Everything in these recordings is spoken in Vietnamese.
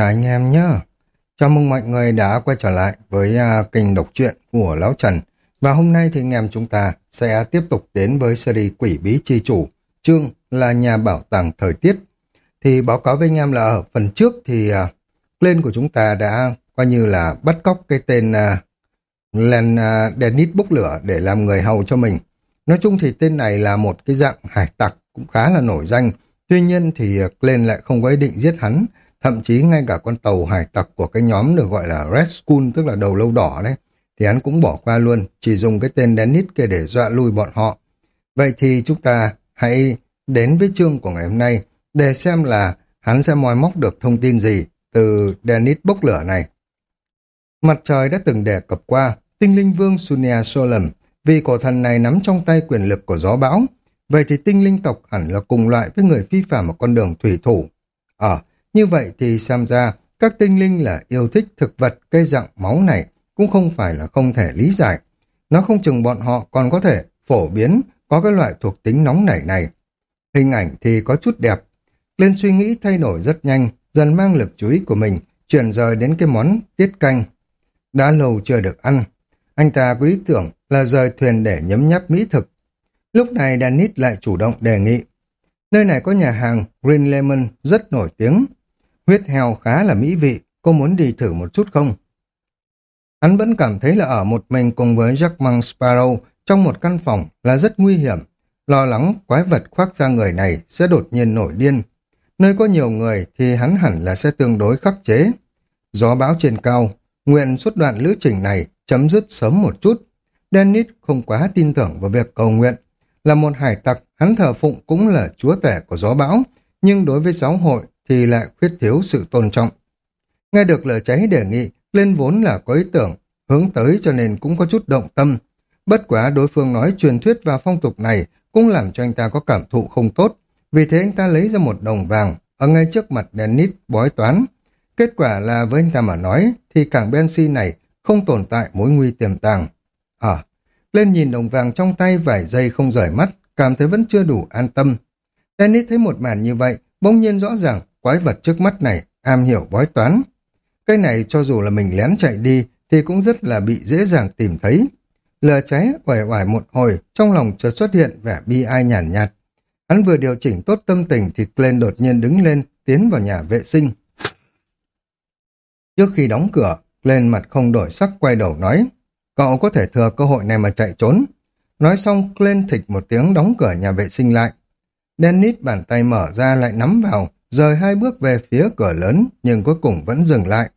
Chào anh em nhé. Chào mừng mọi người đã quay trở lại với uh, kênh đọc truyện của Lão Trần. Và hôm nay thì anh em chúng ta sẽ tiếp tục đến với series Quỷ Bí Chi Chủ, chương là nhà bảo tàng thời tiết. Thì báo cáo với anh em là ở phần trước thì à, uh, lên của chúng ta đã coi như là bắt cóc cái tên uh, Len uh, Dennis bốc lửa để làm người hầu cho mình. Nói chung thì tên này là một cái dạng hải tặc cũng khá là nổi danh. Tuy nhiên thì Glenn lại không có ý định giết hắn, thậm chí ngay cả con tàu hải tặc của cái nhóm được gọi là Red Skull, tức là đầu lâu đỏ đấy, thì hắn cũng bỏ qua luôn, chỉ dùng cái tên Dennis kia để dọa lui bọn họ. Vậy thì chúng ta hãy đến với chương của ngày hôm nay để xem là hắn sẽ moi móc được thông tin gì từ Dennis bốc lửa này. Mặt trời đã từng đề cập qua, tinh linh vương Sunia Solem, vì cổ thần này nắm trong tay quyền lực của gió bão, vậy thì tinh linh tộc hẳn là cùng loại với người phi phạm ở con đường thủy thủ. Ở, ờ, như vậy thì xem ra các tinh linh là yêu thích thực vật cây dạng máu này cũng không phải là không thể lý giải. Nó không chừng bọn họ còn có thể phổ biến có cái loại thuộc tính nóng nảy này. Hình ảnh thì có chút đẹp. Lên suy nghĩ thay đổi rất nhanh, dần mang lực chú ý của mình chuyển rời đến cái món tiết canh. Đã lâu chưa được ăn. Anh ta có ý tưởng là rời thuyền để nhấm nháp mỹ thực. Lúc này Danis lại chủ động đề nghị. Nơi này có nhà hàng Green Lemon rất nổi tiếng. Huyết heo khá là mỹ vị, cô muốn đi thử một chút không? Hắn vẫn cảm thấy là ở một mình cùng với Jackman Sparrow trong một căn phòng là rất nguy hiểm, lo lắng quái vật khoác ra người này sẽ đột nhiên nổi điên. Nơi có nhiều người thì hắn hẳn là sẽ tương đối khắc chế. Gió bão trên cao, nguyện suốt đoạn lữ trình này chấm dứt sớm một chút. Dennis không quá tin tưởng vào việc cầu nguyện. Là một hải tặc, hắn thờ phụng cũng là chúa tể của gió bão, nhưng đối với giáo hội thì lại khuyết thiếu sự tôn trọng. Nghe được lời cháy đề nghị, lên vốn là có ý tưởng, hướng tới cho nên cũng có chút động tâm. Bất quá đối phương nói truyền thuyết và phong tục này cũng làm cho anh ta có cảm thụ không tốt. Vì thế anh ta lấy ra một đồng vàng ở ngay trước mặt Dennis bói toán. Kết quả là với anh ta mà nói thì cảng Bensi này không tồn tại mối nguy tiềm tàng. À, lên nhìn đồng vàng trong tay vài giây không rời mắt, cảm thấy vẫn chưa đủ an tâm. Dennis thấy một màn như vậy, bỗng nhiên rõ ràng quái vật trước mắt này am hiểu bói toán. Cái này cho dù là mình lén chạy đi thì cũng rất là bị dễ dàng tìm thấy. Lửa cháy quẩy oải một hồi, trong lòng chợt xuất hiện vẻ bi ai nhàn nhạt, Hắn vừa điều chỉnh tốt tâm tình thì Glenn đột nhiên đứng lên, tiến vào nhà vệ sinh. Trước khi đóng cửa, Glenn mặt không đổi sắc quay đầu nói, cậu có thể thừa cơ hội này mà chạy trốn. Nói xong, Glenn thịch một tiếng đóng cửa nhà vệ sinh lại. Dennis bàn tay mở ra lại nắm vào, rời hai bước về phía cửa lớn, nhưng cuối cùng vẫn dừng lại.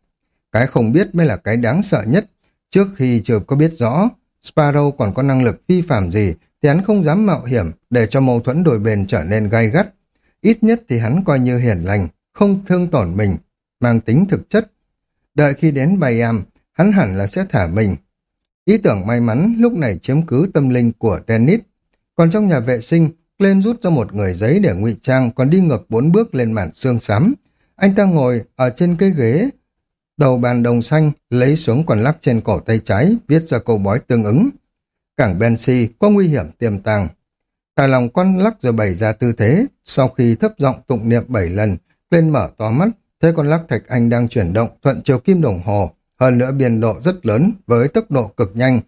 Cái không biết mới là cái đáng sợ nhất. Trước khi chưa có biết rõ, Sparrow còn có năng lực phi phạm gì, thì hắn không dám mạo hiểm để cho mâu thuẫn đổi bền trở nên gay gắt. Ít nhất thì hắn coi như hiền lành, không thương tổn mình, mang tính thực chất. Đợi khi đến Bayam, hắn hẳn là sẽ thả mình. Ý tưởng may mắn lúc này chiếm cứ tâm linh của Dennis. Còn trong nhà vệ sinh, lên rút ra một người giấy để ngụy trang còn đi ngược bốn bước lên màn xương xám. Anh ta ngồi ở trên cái ghế, đầu bàn đồng xanh, lấy xuống quần lắc trên cổ tay trái, viết ra câu bói tương ứng. Cảng Bensi có nguy hiểm tiềm tàng. Thả lòng con lắc rồi bày ra tư thế, sau khi thấp giọng tụng niệm bảy lần, lên mở to mắt, thấy con lắc thạch anh đang chuyển động thuận chiều kim đồng hồ, hơn nữa biên độ rất lớn với tốc độ cực nhanh.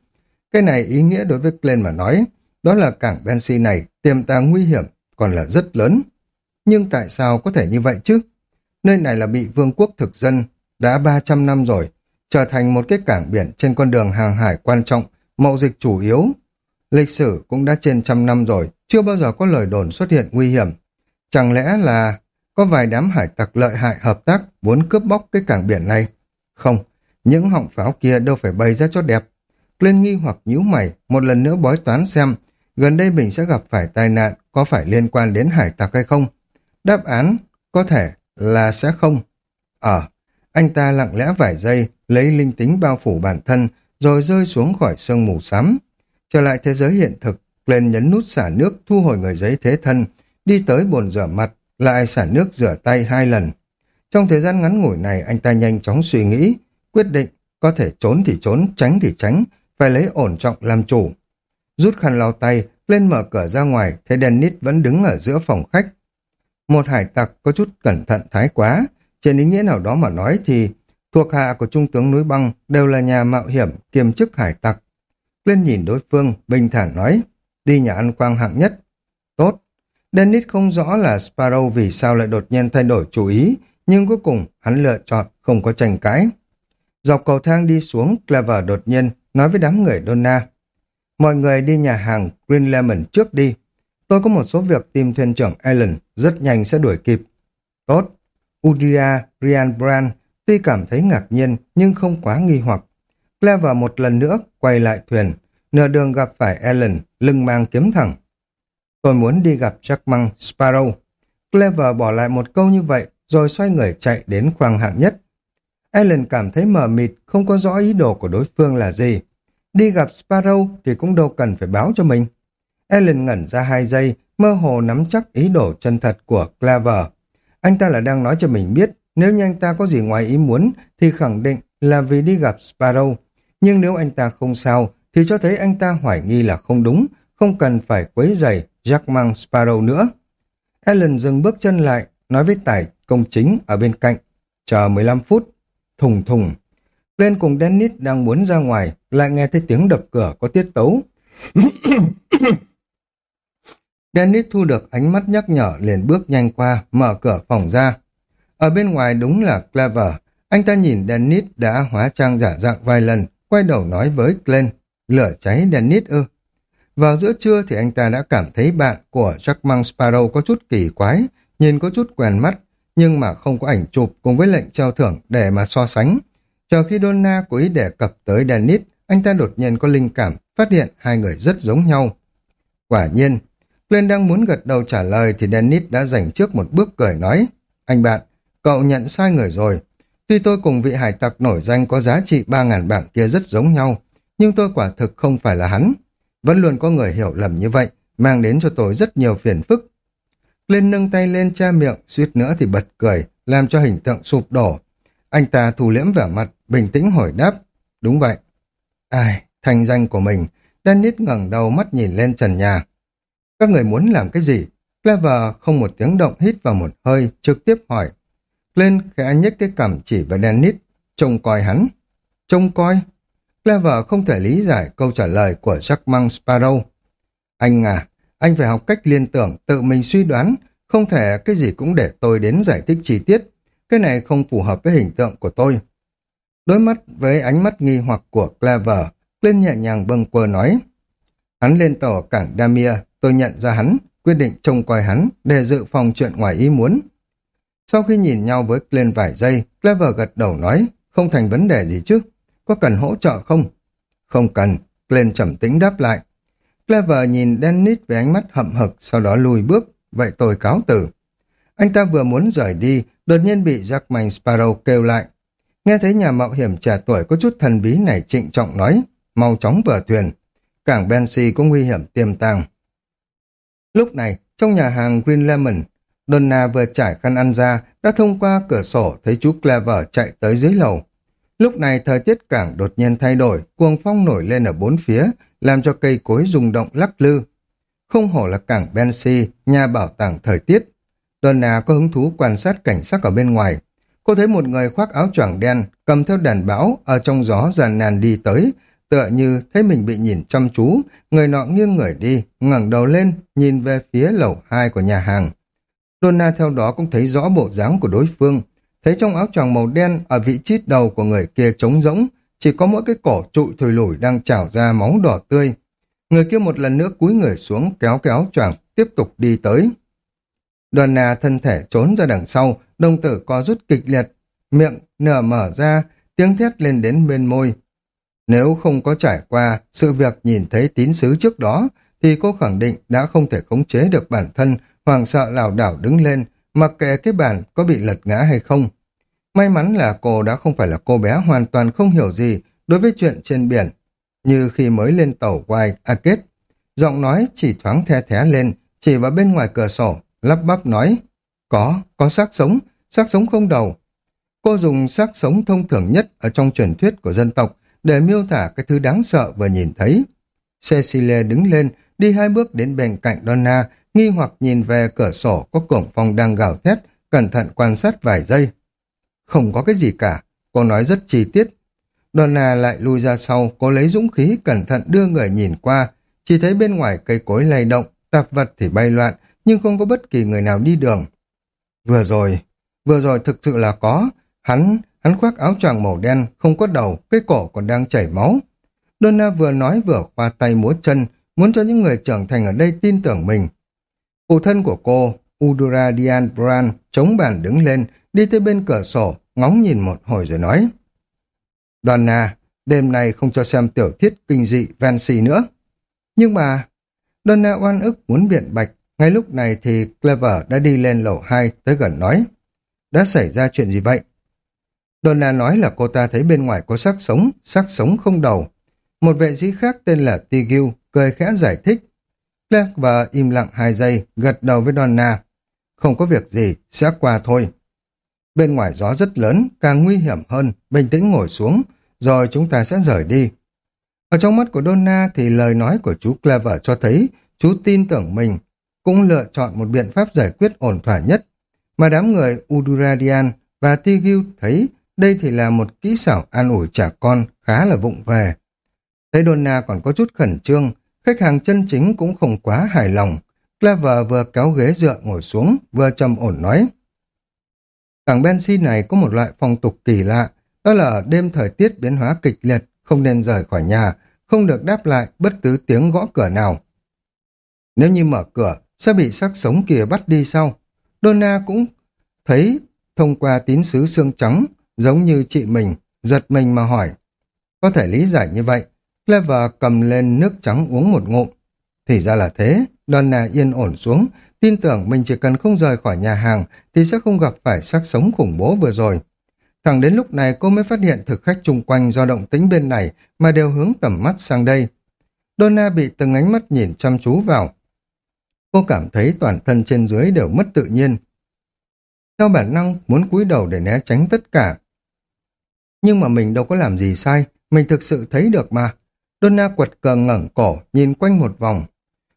Cái này ý nghĩa đối với Glenn mà nói, đó là cảng Bensi này tiềm tàng nguy hiểm, còn là rất lớn. Nhưng tại sao có thể như vậy chứ? Nơi này là bị vương quốc thực dân, đã 300 năm rồi, trở thành một cái cảng biển trên con đường hàng hải quan trọng, mậu dịch chủ yếu. Lịch sử cũng đã trên trăm năm rồi, chưa bao giờ có lời đồn xuất hiện nguy hiểm. Chẳng lẽ là có vài đám hải tặc lợi hại hợp tác muốn cướp bóc cái cảng biển này? Không, những họng pháo kia đâu phải bày ra cho đẹp. Lên nghi hoặc nhíu mày, một lần nữa bói toán xem gần đây mình sẽ gặp phải tai nạn có phải liên quan đến hải tặc hay không? Đáp án có thể là sẽ không. Ở, ờ, anh ta lặng lẽ vài giây, lấy linh tính bao phủ bản thân, rồi rơi xuống khỏi sương mù xám. Trở lại thế giới hiện thực, lên nhấn nút xả nước thu hồi người giấy thế thân, đi tới bồn rửa mặt, lại xả nước rửa tay hai lần. Trong thời gian ngắn ngủi này, anh ta nhanh chóng suy nghĩ, quyết định có thể trốn thì trốn, tránh thì tránh, phải lấy ổn trọng làm chủ. Rút khăn lau tay, lên mở cửa ra ngoài, thấy Dennis vẫn đứng ở giữa phòng khách. Một hải tặc có chút cẩn thận thái quá, trên ý nghĩa nào đó mà nói thì thuộc hạ của trung tướng núi băng đều là nhà mạo hiểm kiêm chức hải tặc. Lên nhìn đối phương, bình thản nói, đi nhà ăn quang hạng nhất. Tốt. Dennis không rõ là Sparrow vì sao lại đột nhiên thay đổi chủ ý, nhưng cuối cùng hắn lựa chọn không có tranh cãi. Dọc cầu thang đi xuống, Clever đột nhiên nói với đám người Donna. Mọi người đi nhà hàng Green Lemon trước đi. Tôi có một số việc tìm thuyền trưởng Allen, rất nhanh sẽ đuổi kịp. Tốt. Udia Brian, Brand tuy cảm thấy ngạc nhiên nhưng không quá nghi hoặc. Clever một lần nữa quay lại thuyền, nửa đường gặp phải Allen, lưng mang kiếm thẳng. Tôi muốn đi gặp Jack Măng Sparrow. Clever bỏ lại một câu như vậy rồi xoay người chạy đến khoang hạng nhất. Allen cảm thấy mờ mịt, không có rõ ý đồ của đối phương là gì. Đi gặp Sparrow thì cũng đâu cần phải báo cho mình. Ellen ngẩn ra hai giây, mơ hồ nắm chắc ý đồ chân thật của Claver. Anh ta là đang nói cho mình biết, nếu như anh ta có gì ngoài ý muốn, thì khẳng định là vì đi gặp Sparrow. Nhưng nếu anh ta không sao, thì cho thấy anh ta hoài nghi là không đúng, không cần phải quấy rầy Jack mang Sparrow nữa. Ellen dừng bước chân lại, nói với tài công chính ở bên cạnh. Chờ 15 phút. Thùng thùng. Lên cùng Dennis đang muốn ra ngoài, lại nghe thấy tiếng đập cửa có tiết tấu. Dennis thu được ánh mắt nhắc nhở liền bước nhanh qua, mở cửa phòng ra. Ở bên ngoài đúng là Clever. Anh ta nhìn Dennis đã hóa trang giả dạng vài lần, quay đầu nói với Glenn, lửa cháy Dennis ư. Vào giữa trưa thì anh ta đã cảm thấy bạn của Jackman Sparrow có chút kỳ quái, nhìn có chút quen mắt, nhưng mà không có ảnh chụp cùng với lệnh treo thưởng để mà so sánh. Chờ khi Donna cố ý đề cập tới Dennis, anh ta đột nhiên có linh cảm, phát hiện hai người rất giống nhau. Quả nhiên, Glenn đang muốn gật đầu trả lời thì Dennis đã dành trước một bước cười nói, anh bạn, cậu nhận sai người rồi. Tuy tôi cùng vị hải tặc nổi danh có giá trị 3.000 bảng kia rất giống nhau, nhưng tôi quả thực không phải là hắn. Vẫn luôn có người hiểu lầm như vậy, mang đến cho tôi rất nhiều phiền phức. Glenn nâng tay lên cha miệng, suýt nữa thì bật cười, làm cho hình tượng sụp đổ. Anh ta thu liễm vẻ mặt, bình tĩnh hỏi đáp. Đúng vậy. Ai, thành danh của mình. Dennis ngẩng đầu mắt nhìn lên trần nhà. Các người muốn làm cái gì? Clever không một tiếng động hít vào một hơi, trực tiếp hỏi. Lên khẽ nhếch cái cằm chỉ vào Dennis, trông coi hắn. Trông coi? Clever không thể lý giải câu trả lời của Jackman Sparrow. Anh à, anh phải học cách liên tưởng, tự mình suy đoán, không thể cái gì cũng để tôi đến giải thích chi tiết. Cái này không phù hợp với hình tượng của tôi. Đối mắt với ánh mắt nghi hoặc của Clever, lên nhẹ nhàng bâng quơ nói. Hắn lên tàu cảng Damia, tôi nhận ra hắn, quyết định trông coi hắn để dự phòng chuyện ngoài ý muốn. Sau khi nhìn nhau với Glenn vài giây, Clever gật đầu nói, không thành vấn đề gì chứ, có cần hỗ trợ không? Không cần, Glenn trầm tĩnh đáp lại. Clever nhìn Dennis với ánh mắt hậm hực, sau đó lùi bước, vậy tôi cáo từ. Anh ta vừa muốn rời đi, đột nhiên bị Jackman Sparrow kêu lại. Nghe thấy nhà mạo hiểm trẻ tuổi có chút thần bí này trịnh trọng nói, mau chóng vừa thuyền. Cảng Bensi có nguy hiểm tiềm tàng. Lúc này, trong nhà hàng Green Lemon, Donna vừa trải khăn ăn ra, đã thông qua cửa sổ thấy chú Clever chạy tới dưới lầu. Lúc này thời tiết cảng đột nhiên thay đổi, cuồng phong nổi lên ở bốn phía, làm cho cây cối rung động lắc lư. Không hổ là cảng Bensi, nhà bảo tàng thời tiết. Donna có hứng thú quan sát cảnh sắc ở bên ngoài. Cô thấy một người khoác áo choàng đen, cầm theo đèn bão ở trong gió giàn nàn đi tới, tựa như thấy mình bị nhìn chăm chú, người nọ nghiêng người đi, ngẩng đầu lên, nhìn về phía lầu hai của nhà hàng. Donna theo đó cũng thấy rõ bộ dáng của đối phương, thấy trong áo choàng màu đen ở vị trí đầu của người kia trống rỗng, chỉ có mỗi cái cổ trụi thùi lủi đang trào ra máu đỏ tươi. Người kia một lần nữa cúi người xuống kéo cái áo choàng tiếp tục đi tới. Đoàn nà thân thể trốn ra đằng sau, đồng tử co rút kịch liệt, miệng nở mở ra, tiếng thét lên đến bên môi. Nếu không có trải qua sự việc nhìn thấy tín sứ trước đó, thì cô khẳng định đã không thể khống chế được bản thân, hoàng sợ lảo đảo đứng lên, mặc kệ cái bàn có bị lật ngã hay không. May mắn là cô đã không phải là cô bé hoàn toàn không hiểu gì đối với chuyện trên biển, như khi mới lên tàu White Arcade. Giọng nói chỉ thoáng the thé lên, chỉ vào bên ngoài cửa sổ, lắp bắp nói, có, có xác sống, xác sống không đầu. Cô dùng xác sống thông thường nhất ở trong truyền thuyết của dân tộc để miêu tả cái thứ đáng sợ vừa nhìn thấy. Cecile đứng lên, đi hai bước đến bên cạnh Donna, nghi hoặc nhìn về cửa sổ có cổng phòng đang gào thét, cẩn thận quan sát vài giây. Không có cái gì cả, cô nói rất chi tiết. Donna lại lui ra sau, cô lấy dũng khí cẩn thận đưa người nhìn qua, chỉ thấy bên ngoài cây cối lay động, tạp vật thì bay loạn, nhưng không có bất kỳ người nào đi đường. Vừa rồi, vừa rồi thực sự là có, hắn, hắn khoác áo choàng màu đen, không có đầu, cái cổ còn đang chảy máu. Donna vừa nói vừa khoa tay múa chân, muốn cho những người trưởng thành ở đây tin tưởng mình. Phụ thân của cô, Udura Dian Bran, chống bàn đứng lên, đi tới bên cửa sổ, ngóng nhìn một hồi rồi nói. Donna, đêm nay không cho xem tiểu thiết kinh dị Vansi nữa. Nhưng mà, Donna oan ức muốn biện bạch, ngay lúc này thì Clever đã đi lên lầu 2 tới gần nói. Đã xảy ra chuyện gì vậy? Donna nói là cô ta thấy bên ngoài có xác sống, xác sống không đầu. Một vệ sĩ khác tên là Tigil cười khẽ giải thích. Clever im lặng hai giây, gật đầu với Donna. Không có việc gì, sẽ qua thôi. Bên ngoài gió rất lớn, càng nguy hiểm hơn, bình tĩnh ngồi xuống, rồi chúng ta sẽ rời đi. Ở trong mắt của Donna thì lời nói của chú Clever cho thấy chú tin tưởng mình, cũng lựa chọn một biện pháp giải quyết ổn thỏa nhất. Mà đám người Uduradian và Tigil thấy đây thì là một kỹ xảo an ủi trả con khá là vụng về. Thấy Donna còn có chút khẩn trương, khách hàng chân chính cũng không quá hài lòng. Clever vừa kéo ghế dựa ngồi xuống, vừa trầm ổn nói. Cảng Bensi này có một loại phong tục kỳ lạ, đó là đêm thời tiết biến hóa kịch liệt, không nên rời khỏi nhà, không được đáp lại bất cứ tiếng gõ cửa nào. Nếu như mở cửa, sẽ bị xác sống kia bắt đi sau. Donna cũng thấy thông qua tín sứ xương trắng, giống như chị mình, giật mình mà hỏi. Có thể lý giải như vậy. Clever cầm lên nước trắng uống một ngụm. Thì ra là thế, Donna yên ổn xuống, tin tưởng mình chỉ cần không rời khỏi nhà hàng thì sẽ không gặp phải xác sống khủng bố vừa rồi. Thẳng đến lúc này cô mới phát hiện thực khách chung quanh do động tính bên này mà đều hướng tầm mắt sang đây. Donna bị từng ánh mắt nhìn chăm chú vào. Cô cảm thấy toàn thân trên dưới đều mất tự nhiên. Theo bản năng muốn cúi đầu để né tránh tất cả. Nhưng mà mình đâu có làm gì sai, mình thực sự thấy được mà. Donna quật cờ ngẩng cổ, nhìn quanh một vòng.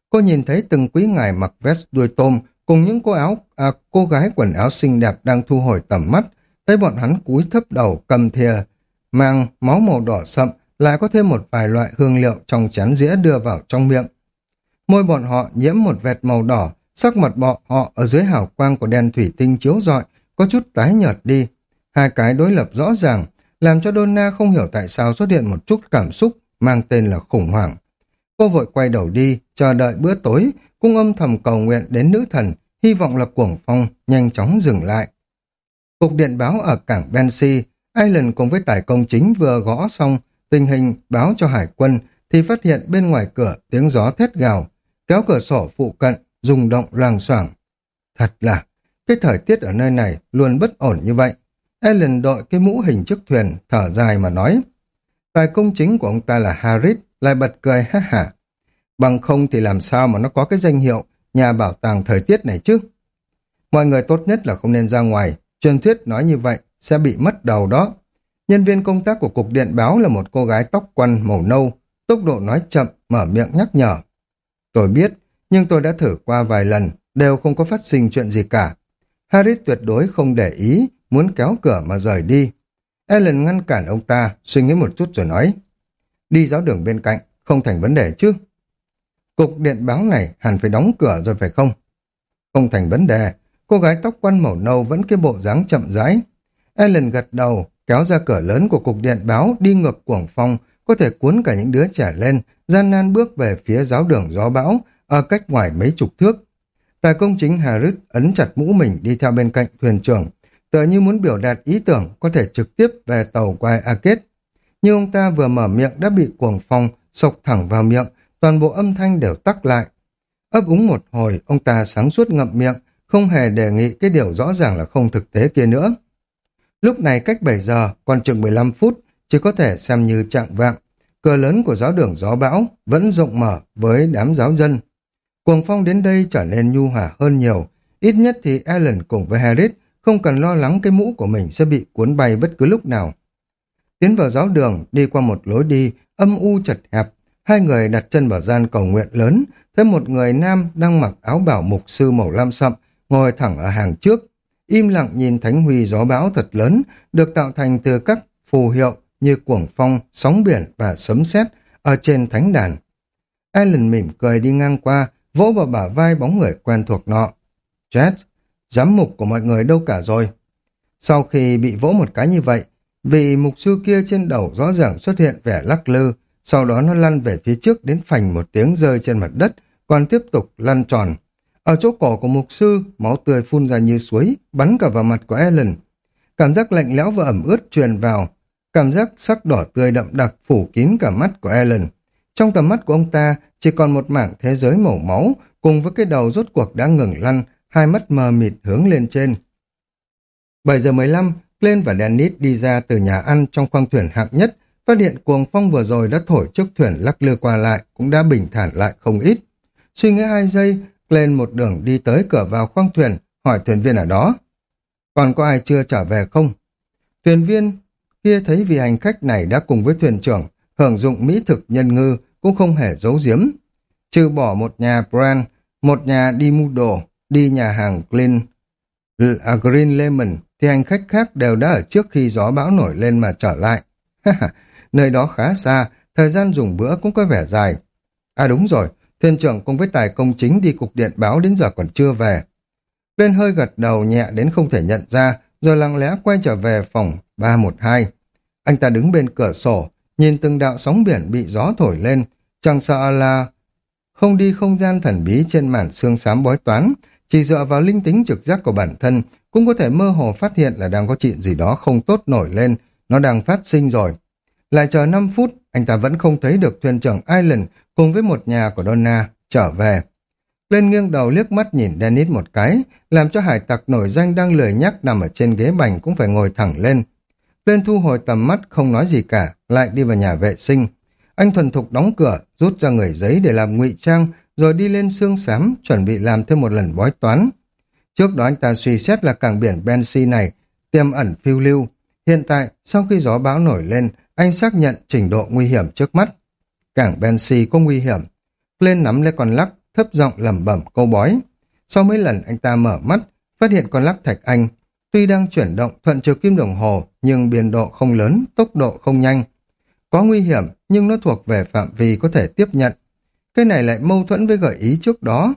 Cô nhìn thấy từng quý ngài mặc vest đuôi tôm cùng những cô áo à, cô gái quần áo xinh đẹp đang thu hồi tầm mắt, thấy bọn hắn cúi thấp đầu cầm thìa, mang máu màu đỏ sậm, lại có thêm một vài loại hương liệu trong chén dĩa đưa vào trong miệng. Môi bọn họ nhiễm một vệt màu đỏ, sắc mặt bọn họ ở dưới hào quang của đèn thủy tinh chiếu rọi, có chút tái nhợt đi. Hai cái đối lập rõ ràng, làm cho Donna không hiểu tại sao xuất hiện một chút cảm xúc mang tên là khủng hoảng. Cô vội quay đầu đi, chờ đợi bữa tối, cung âm thầm cầu nguyện đến nữ thần, hy vọng là cuồng phong nhanh chóng dừng lại. Cục điện báo ở cảng Bensi, Island cùng với tài công chính vừa gõ xong tình hình báo cho hải quân thì phát hiện bên ngoài cửa tiếng gió thét gào, kéo cửa sổ phụ cận, rung động loàng xoảng. Thật là, cái thời tiết ở nơi này luôn bất ổn như vậy. Ellen đội cái mũ hình chiếc thuyền, thở dài mà nói. Tài công chính của ông ta là Harris, lại bật cười ha hả. Bằng không thì làm sao mà nó có cái danh hiệu nhà bảo tàng thời tiết này chứ? Mọi người tốt nhất là không nên ra ngoài, truyền thuyết nói như vậy sẽ bị mất đầu đó. Nhân viên công tác của cục điện báo là một cô gái tóc quăn màu nâu, tốc độ nói chậm, mở miệng nhắc nhở. Tôi biết, nhưng tôi đã thử qua vài lần, đều không có phát sinh chuyện gì cả. Harris tuyệt đối không để ý, muốn kéo cửa mà rời đi. Ellen ngăn cản ông ta, suy nghĩ một chút rồi nói. Đi giáo đường bên cạnh, không thành vấn đề chứ. Cục điện báo này hẳn phải đóng cửa rồi phải không? Không thành vấn đề, cô gái tóc quăn màu nâu vẫn cái bộ dáng chậm rãi. Ellen gật đầu, kéo ra cửa lớn của cục điện báo đi ngược cuồng phong, có thể cuốn cả những đứa trẻ lên, gian nan bước về phía giáo đường gió bão, ở cách ngoài mấy chục thước. Tài công chính Harris ấn chặt mũ mình đi theo bên cạnh thuyền trưởng, tựa như muốn biểu đạt ý tưởng có thể trực tiếp về tàu quai Arcade. Nhưng ông ta vừa mở miệng đã bị cuồng phong sộc thẳng vào miệng, toàn bộ âm thanh đều tắc lại. Ấp úng một hồi, ông ta sáng suốt ngậm miệng, không hề đề nghị cái điều rõ ràng là không thực tế kia nữa. Lúc này cách 7 giờ, còn chừng 15 phút, chỉ có thể xem như trạng vạng. Cửa lớn của giáo đường gió bão vẫn rộng mở với đám giáo dân. Cuồng phong đến đây trở nên nhu hòa hơn nhiều. Ít nhất thì Alan cùng với Harris không cần lo lắng cái mũ của mình sẽ bị cuốn bay bất cứ lúc nào. Tiến vào giáo đường, đi qua một lối đi, âm u chật hẹp, hai người đặt chân vào gian cầu nguyện lớn, thấy một người nam đang mặc áo bảo mục sư màu lam sậm, ngồi thẳng ở hàng trước. im lặng nhìn thánh huy gió bão thật lớn, được tạo thành từ các phù hiệu như cuồng phong, sóng biển và sấm sét ở trên thánh đàn. Alan mỉm cười đi ngang qua, vỗ vào bả vai bóng người quen thuộc nọ. Jet, giám mục của mọi người đâu cả rồi? Sau khi bị vỗ một cái như vậy, vị mục sư kia trên đầu rõ ràng xuất hiện vẻ lắc lư, sau đó nó lăn về phía trước đến phành một tiếng rơi trên mặt đất, còn tiếp tục lăn tròn. Ở chỗ cổ của mục sư, máu tươi phun ra như suối, bắn cả vào mặt của Ellen. Cảm giác lạnh lẽo và ẩm ướt truyền vào, cảm giác sắc đỏ tươi đậm đặc phủ kín cả mắt của Ellen. Trong tầm mắt của ông ta chỉ còn một mảng thế giới màu máu, cùng với cái đầu rốt cuộc đã ngừng lăn, hai mắt mờ mịt hướng lên trên. 7 giờ 15, Glenn và Dennis đi ra từ nhà ăn trong khoang thuyền hạng nhất, phát hiện cuồng phong vừa rồi đã thổi chiếc thuyền lắc lư qua lại, cũng đã bình thản lại không ít. Suy nghĩ hai giây, Glenn một đường đi tới cửa vào khoang thuyền, hỏi thuyền viên ở đó. Còn có ai chưa trở về không? Thuyền viên kia thấy vì hành khách này đã cùng với thuyền trưởng hưởng dụng mỹ thực nhân ngư cũng không hề giấu giếm. Trừ bỏ một nhà brand, một nhà đi mua đồ, đi nhà hàng Green, à, Green Lemon thì hành khách khác đều đã ở trước khi gió bão nổi lên mà trở lại. Nơi đó khá xa, thời gian dùng bữa cũng có vẻ dài. À đúng rồi, thuyền trưởng cùng với tài công chính đi cục điện báo đến giờ còn chưa về. Lên hơi gật đầu nhẹ đến không thể nhận ra, rồi lặng lẽ quay trở về phòng 312. Anh ta đứng bên cửa sổ, nhìn từng đạo sóng biển bị gió thổi lên, chẳng sợ là không đi không gian thần bí trên màn xương xám bói toán, chỉ dựa vào linh tính trực giác của bản thân cũng có thể mơ hồ phát hiện là đang có chuyện gì đó không tốt nổi lên, nó đang phát sinh rồi. Lại chờ 5 phút, anh ta vẫn không thấy được thuyền trưởng Island cùng với một nhà của Donna trở về. Lên nghiêng đầu liếc mắt nhìn Dennis một cái, làm cho hải tặc nổi danh đang lười nhắc nằm ở trên ghế bành cũng phải ngồi thẳng lên. Lên thu hồi tầm mắt không nói gì cả, lại đi vào nhà vệ sinh. Anh thuần thục đóng cửa, rút ra người giấy để làm ngụy trang, rồi đi lên xương xám, chuẩn bị làm thêm một lần bói toán. Trước đó anh ta suy xét là cảng biển Bensi này tiềm ẩn phiêu lưu. Hiện tại, sau khi gió bão nổi lên, anh xác nhận trình độ nguy hiểm trước mắt. Cảng Bensi có nguy hiểm. Lên nắm lấy con lắc, thấp giọng lẩm bẩm câu bói. Sau mấy lần anh ta mở mắt, phát hiện con lắc thạch anh. Tuy đang chuyển động thuận chiều kim đồng hồ, nhưng biên độ không lớn, tốc độ không nhanh. Có nguy hiểm, nhưng nó thuộc về phạm vi có thể tiếp nhận. Cái này lại mâu thuẫn với gợi ý trước đó.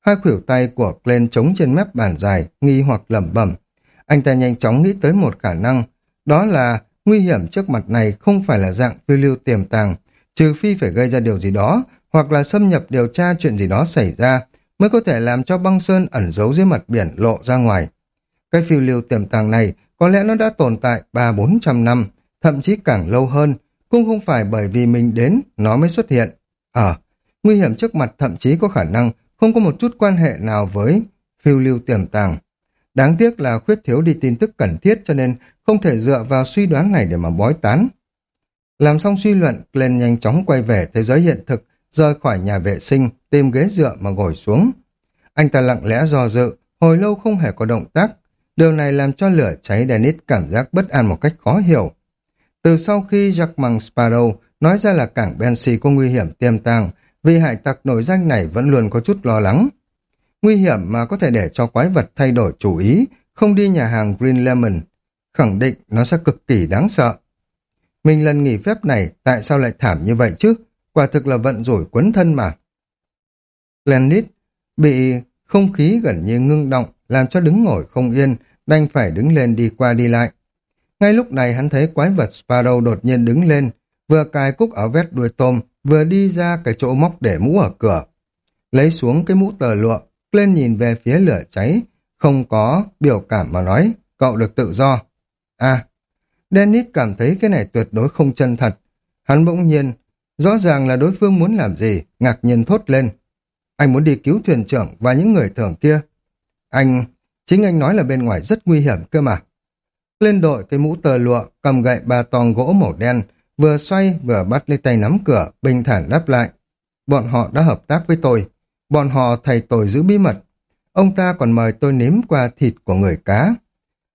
Hai khuỷu tay của Glenn trống trên mép bàn dài, nghi hoặc lẩm bẩm. Anh ta nhanh chóng nghĩ tới một khả năng, đó là nguy hiểm trước mặt này không phải là dạng phiêu lưu tiềm tàng, trừ phi phải gây ra điều gì đó, hoặc là xâm nhập điều tra chuyện gì đó xảy ra, mới có thể làm cho băng sơn ẩn giấu dưới mặt biển lộ ra ngoài. Cái phiêu lưu tiềm tàng này có lẽ nó đã tồn tại ba bốn trăm năm, thậm chí càng lâu hơn, cũng không phải bởi vì mình đến nó mới xuất hiện. Ờ, nguy hiểm trước mặt thậm chí có khả năng không có một chút quan hệ nào với phiêu lưu tiềm tàng. Đáng tiếc là khuyết thiếu đi tin tức cần thiết cho nên không thể dựa vào suy đoán này để mà bói tán. Làm xong suy luận, Glenn nhanh chóng quay về thế giới hiện thực, rời khỏi nhà vệ sinh, tìm ghế dựa mà ngồi xuống. Anh ta lặng lẽ do dự, hồi lâu không hề có động tác. Điều này làm cho lửa cháy Dennis cảm giác bất an một cách khó hiểu. Từ sau khi Jackman Sparrow nói ra là cảng Bensi có nguy hiểm tiềm tàng, vì hải tặc nổi danh này vẫn luôn có chút lo lắng. Nguy hiểm mà có thể để cho quái vật thay đổi chủ ý, không đi nhà hàng Green Lemon. Khẳng định nó sẽ cực kỳ đáng sợ. Mình lần nghỉ phép này tại sao lại thảm như vậy chứ? Quả thực là vận rủi quấn thân mà. Lennis bị không khí gần như ngưng động, làm cho đứng ngồi không yên, đành phải đứng lên đi qua đi lại. Ngay lúc này hắn thấy quái vật Sparrow đột nhiên đứng lên, vừa cài cúc áo vét đuôi tôm, vừa đi ra cái chỗ móc để mũ ở cửa. Lấy xuống cái mũ tờ lụa, lên nhìn về phía lửa cháy, không có biểu cảm mà nói, cậu được tự do. À, Dennis cảm thấy cái này tuyệt đối không chân thật. Hắn bỗng nhiên, rõ ràng là đối phương muốn làm gì, ngạc nhiên thốt lên. Anh muốn đi cứu thuyền trưởng và những người thường kia. Anh, chính anh nói là bên ngoài rất nguy hiểm cơ mà. Lên đội cái mũ tờ lụa, cầm gậy ba tong gỗ màu đen, vừa xoay vừa bắt lấy tay nắm cửa, bình thản đáp lại. Bọn họ đã hợp tác với tôi. Bọn họ thầy tôi giữ bí mật. Ông ta còn mời tôi nếm qua thịt của người cá.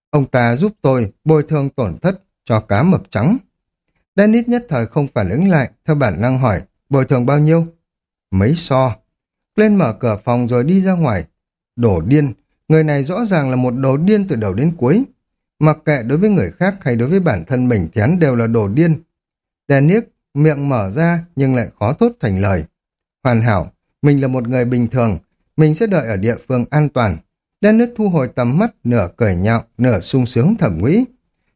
Ông ta giúp tôi bồi thường tổn thất cho cá mập trắng. Dennis nhất thời không phản ứng lại, theo bản năng hỏi, bồi thường bao nhiêu? Mấy so. Lên mở cửa phòng rồi đi ra ngoài. Đổ điên, Người này rõ ràng là một đồ điên từ đầu đến cuối. Mặc kệ đối với người khác hay đối với bản thân mình thì hắn đều là đồ điên. Dennis miệng mở ra nhưng lại khó thốt thành lời. Hoàn hảo, mình là một người bình thường, mình sẽ đợi ở địa phương an toàn. Dennis thu hồi tầm mắt, nửa cười nhạo, nửa sung sướng thẩm nghĩ.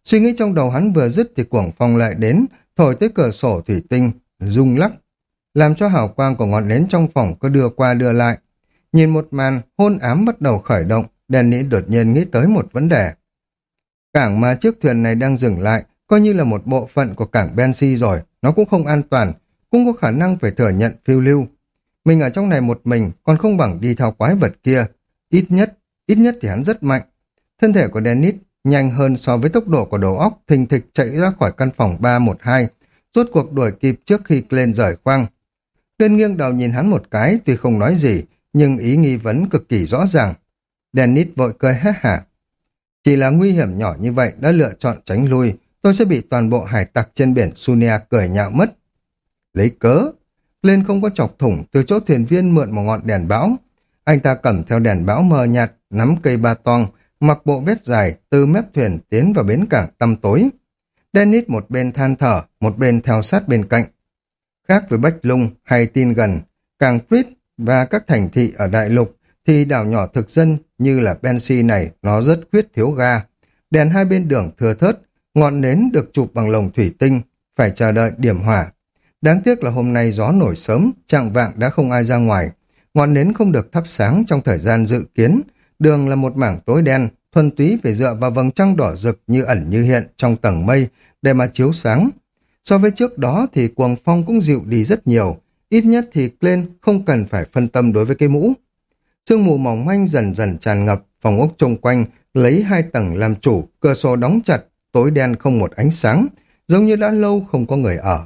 Suy nghĩ trong đầu hắn vừa dứt thì cuồng phong lại đến, thổi tới cửa sổ thủy tinh, rung lắc, làm cho hào quang của ngọn nến trong phòng cứ đưa qua đưa lại. Nhìn một màn, hôn ám bắt đầu khởi động, Danny đột nhiên nghĩ tới một vấn đề. Cảng mà chiếc thuyền này đang dừng lại, coi như là một bộ phận của cảng Bensi rồi, nó cũng không an toàn, cũng có khả năng phải thừa nhận phiêu lưu. Mình ở trong này một mình, còn không bằng đi theo quái vật kia. Ít nhất, ít nhất thì hắn rất mạnh. Thân thể của Dennis nhanh hơn so với tốc độ của đầu óc thình thịch chạy ra khỏi căn phòng 312, rốt cuộc đuổi kịp trước khi lên rời khoang. Tuyên nghiêng đầu nhìn hắn một cái, tuy không nói gì, nhưng ý nghi vấn cực kỳ rõ ràng. Dennis vội cười hét hả. Chỉ là nguy hiểm nhỏ như vậy đã lựa chọn tránh lui, tôi sẽ bị toàn bộ hải tặc trên biển Sunia cười nhạo mất. Lấy cớ, lên không có chọc thủng từ chỗ thuyền viên mượn một ngọn đèn bão. Anh ta cầm theo đèn bão mờ nhạt, nắm cây ba tong, mặc bộ vest dài từ mép thuyền tiến vào bến cảng tăm tối. Dennis một bên than thở, một bên theo sát bên cạnh. Khác với Bách Lung hay Tin Gần, Càng Prit và các thành thị ở đại lục thì đảo nhỏ thực dân như là Bensi này nó rất khuyết thiếu ga. Đèn hai bên đường thừa thớt, ngọn nến được chụp bằng lồng thủy tinh, phải chờ đợi điểm hỏa. Đáng tiếc là hôm nay gió nổi sớm, trạng vạng đã không ai ra ngoài. Ngọn nến không được thắp sáng trong thời gian dự kiến. Đường là một mảng tối đen, thuần túy phải dựa vào vầng trăng đỏ rực như ẩn như hiện trong tầng mây để mà chiếu sáng. So với trước đó thì cuồng phong cũng dịu đi rất nhiều, ít nhất thì Glenn không cần phải phân tâm đối với cái mũ. Sương mù mỏng manh dần dần tràn ngập, phòng ốc xung quanh lấy hai tầng làm chủ, cửa sổ đóng chặt, tối đen không một ánh sáng, giống như đã lâu không có người ở.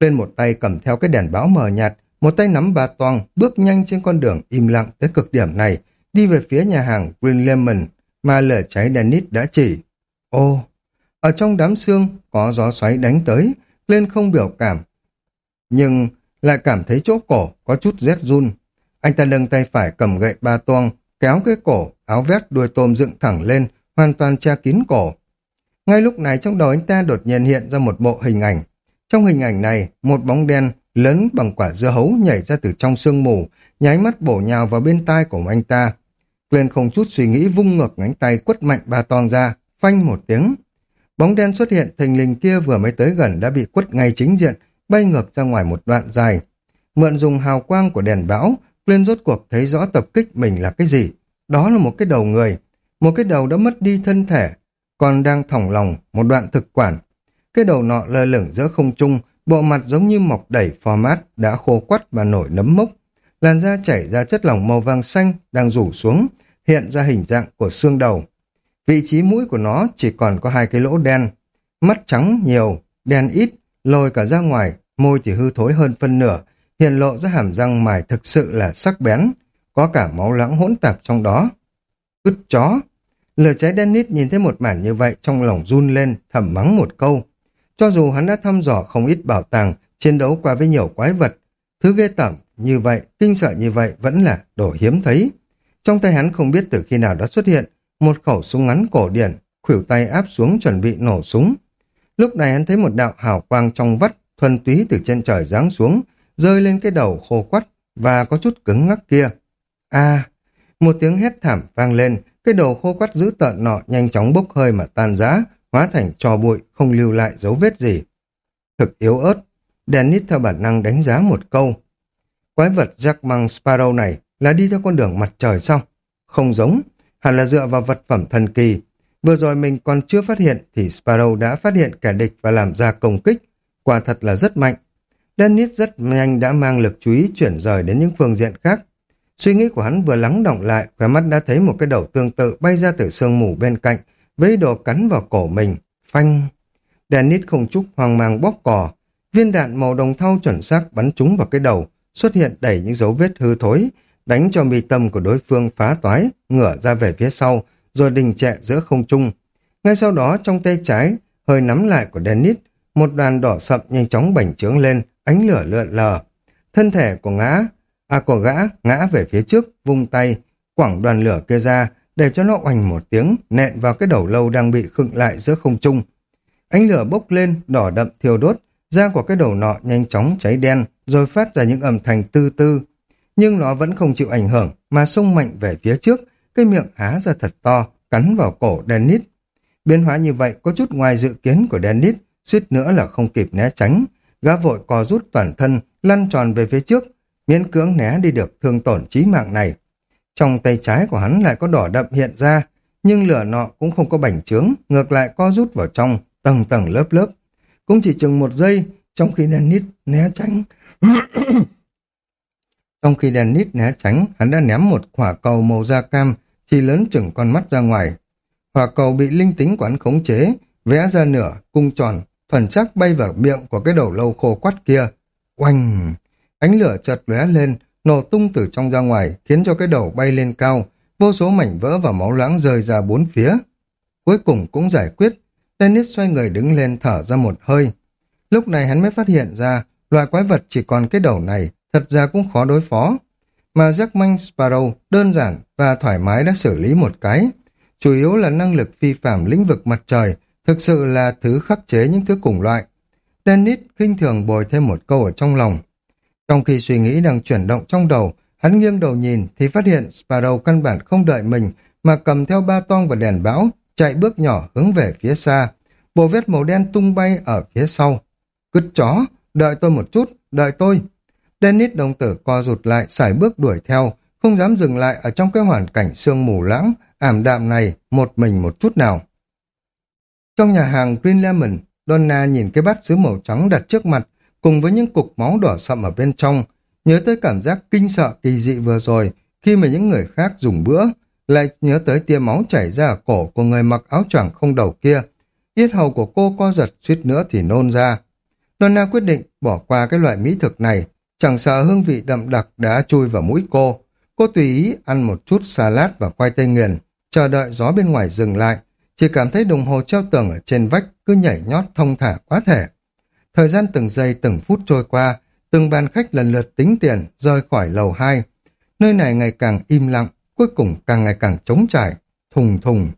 Lên một tay cầm theo cái đèn báo mờ nhạt, một tay nắm ba toang, bước nhanh trên con đường im lặng tới cực điểm này, đi về phía nhà hàng Green Lemon mà lửa cháy Dennis đã chỉ. Ô, ở trong đám xương có gió xoáy đánh tới, lên không biểu cảm. Nhưng lại cảm thấy chỗ cổ có chút rét run. Anh ta nâng tay phải cầm gậy ba toang, kéo cái cổ, áo vét đuôi tôm dựng thẳng lên, hoàn toàn che kín cổ. Ngay lúc này trong đầu anh ta đột nhiên hiện ra một bộ hình ảnh. Trong hình ảnh này, một bóng đen lớn bằng quả dưa hấu nhảy ra từ trong sương mù, nháy mắt bổ nhào vào bên tai của anh ta. Glenn không chút suy nghĩ vung ngược ngánh tay quất mạnh ba toang ra, phanh một tiếng. Bóng đen xuất hiện thình lình kia vừa mới tới gần đã bị quất ngay chính diện, bay ngược ra ngoài một đoạn dài. Mượn dùng hào quang của đèn bão, Glenn rốt cuộc thấy rõ tập kích mình là cái gì. Đó là một cái đầu người, một cái đầu đã mất đi thân thể, còn đang thỏng lòng một đoạn thực quản. Cái đầu nọ lơ lửng giữa không trung, bộ mặt giống như mọc đẩy format đã khô quắt và nổi nấm mốc. Làn da chảy ra chất lỏng màu vàng xanh đang rủ xuống, hiện ra hình dạng của xương đầu. Vị trí mũi của nó chỉ còn có hai cái lỗ đen. Mắt trắng nhiều, đen ít, lôi cả ra ngoài, môi thì hư thối hơn phân nửa, hiện lộ ra hàm răng mài thực sự là sắc bén, có cả máu lãng hỗn tạp trong đó. Cứt chó! Lửa cháy Dennis nhìn thấy một màn như vậy trong lòng run lên, thầm mắng một câu. Cho dù hắn đã thăm dò không ít bảo tàng, chiến đấu qua với nhiều quái vật, thứ ghê tởm như vậy, kinh sợ như vậy vẫn là đồ hiếm thấy. Trong tay hắn không biết từ khi nào đã xuất hiện một khẩu súng ngắn cổ điển, khuỷu tay áp xuống chuẩn bị nổ súng. Lúc này hắn thấy một đạo hào quang trong vắt, thuần túy từ trên trời giáng xuống, rơi lên cái đầu khô quắt và có chút cứng ngắc kia. a một tiếng hét thảm vang lên, cái đầu khô quắt dữ tợn nọ nhanh chóng bốc hơi mà tan rã, hóa thành trò bụi, không lưu lại dấu vết gì. Thực yếu ớt, Dennis theo bản năng đánh giá một câu. Quái vật Jack Mang Sparrow này là đi theo con đường mặt trời sao? Không giống, hẳn là dựa vào vật phẩm thần kỳ. Vừa rồi mình còn chưa phát hiện thì Sparrow đã phát hiện kẻ địch và làm ra công kích. Quả thật là rất mạnh. Dennis rất nhanh đã mang lực chú ý chuyển rời đến những phương diện khác. Suy nghĩ của hắn vừa lắng động lại, khóe mắt đã thấy một cái đầu tương tự bay ra từ sương mù bên cạnh, với đồ cắn vào cổ mình. Phanh! Dennis không chút hoang mang bóp cò. Viên đạn màu đồng thau chuẩn xác bắn trúng vào cái đầu, xuất hiện đầy những dấu vết hư thối, đánh cho mi tâm của đối phương phá toái, ngửa ra về phía sau, rồi đình trệ giữa không trung. Ngay sau đó trong tay trái, hơi nắm lại của Dennis, một đoàn đỏ sậm nhanh chóng bành trướng lên, ánh lửa lượn lờ. Thân thể của ngã, à của gã ngã về phía trước, vung tay, quẳng đoàn lửa kia ra, để cho nó oành một tiếng, nện vào cái đầu lâu đang bị khựng lại giữa không trung. Ánh lửa bốc lên, đỏ đậm thiêu đốt, da của cái đầu nọ nhanh chóng cháy đen, rồi phát ra những âm thanh tư tư. Nhưng nó vẫn không chịu ảnh hưởng, mà xông mạnh về phía trước, cái miệng há ra thật to, cắn vào cổ Dennis. Biến hóa như vậy có chút ngoài dự kiến của Dennis, suýt nữa là không kịp né tránh. Gã vội co rút toàn thân, lăn tròn về phía trước, miễn cưỡng né đi được thương tổn chí mạng này. Trong tay trái của hắn lại có đỏ đậm hiện ra, nhưng lửa nọ cũng không có bành trướng, ngược lại co rút vào trong, tầng tầng lớp lớp. Cũng chỉ chừng một giây, trong khi Dennis né tránh trong khi Dennis né tránh, hắn đã ném một quả cầu màu da cam, chỉ lớn chừng con mắt ra ngoài. Quả cầu bị linh tính quán khống chế, vẽ ra nửa, cung tròn, thuần chắc bay vào miệng của cái đầu lâu khô quắt kia. Oanh! Ánh lửa chợt lóe lên, nổ tung từ trong ra ngoài, khiến cho cái đầu bay lên cao, vô số mảnh vỡ và máu loãng rơi ra bốn phía. Cuối cùng cũng giải quyết, Dennis xoay người đứng lên thở ra một hơi. Lúc này hắn mới phát hiện ra, loài quái vật chỉ còn cái đầu này, thật ra cũng khó đối phó. Mà Jackman Sparrow đơn giản và thoải mái đã xử lý một cái. Chủ yếu là năng lực phi phạm lĩnh vực mặt trời, thực sự là thứ khắc chế những thứ cùng loại. Dennis khinh thường bồi thêm một câu ở trong lòng. Trong khi suy nghĩ đang chuyển động trong đầu, hắn nghiêng đầu nhìn thì phát hiện Sparrow căn bản không đợi mình mà cầm theo ba toang và đèn bão, chạy bước nhỏ hướng về phía xa. Bộ vết màu đen tung bay ở phía sau. Cứt chó, đợi tôi một chút, đợi tôi. Dennis đồng tử co rụt lại, xài bước đuổi theo, không dám dừng lại ở trong cái hoàn cảnh sương mù lãng, ảm đạm này, một mình một chút nào. Trong nhà hàng Green Lemon, Donna nhìn cái bát sứ màu trắng đặt trước mặt, cùng với những cục máu đỏ sậm ở bên trong, nhớ tới cảm giác kinh sợ kỳ dị vừa rồi, khi mà những người khác dùng bữa, lại nhớ tới tia máu chảy ra ở cổ của người mặc áo choàng không đầu kia. Yết hầu của cô co giật suýt nữa thì nôn ra. Donna quyết định bỏ qua cái loại mỹ thực này, chẳng sợ hương vị đậm đặc đã chui vào mũi cô. Cô tùy ý ăn một chút salad và khoai tây nghiền, chờ đợi gió bên ngoài dừng lại, chỉ cảm thấy đồng hồ treo tường ở trên vách cứ nhảy nhót thông thả quá thể. Thời gian từng giây từng phút trôi qua, từng bàn khách lần lượt tính tiền rời khỏi lầu 2. Nơi này ngày càng im lặng, cuối cùng càng ngày càng trống trải, thùng thùng.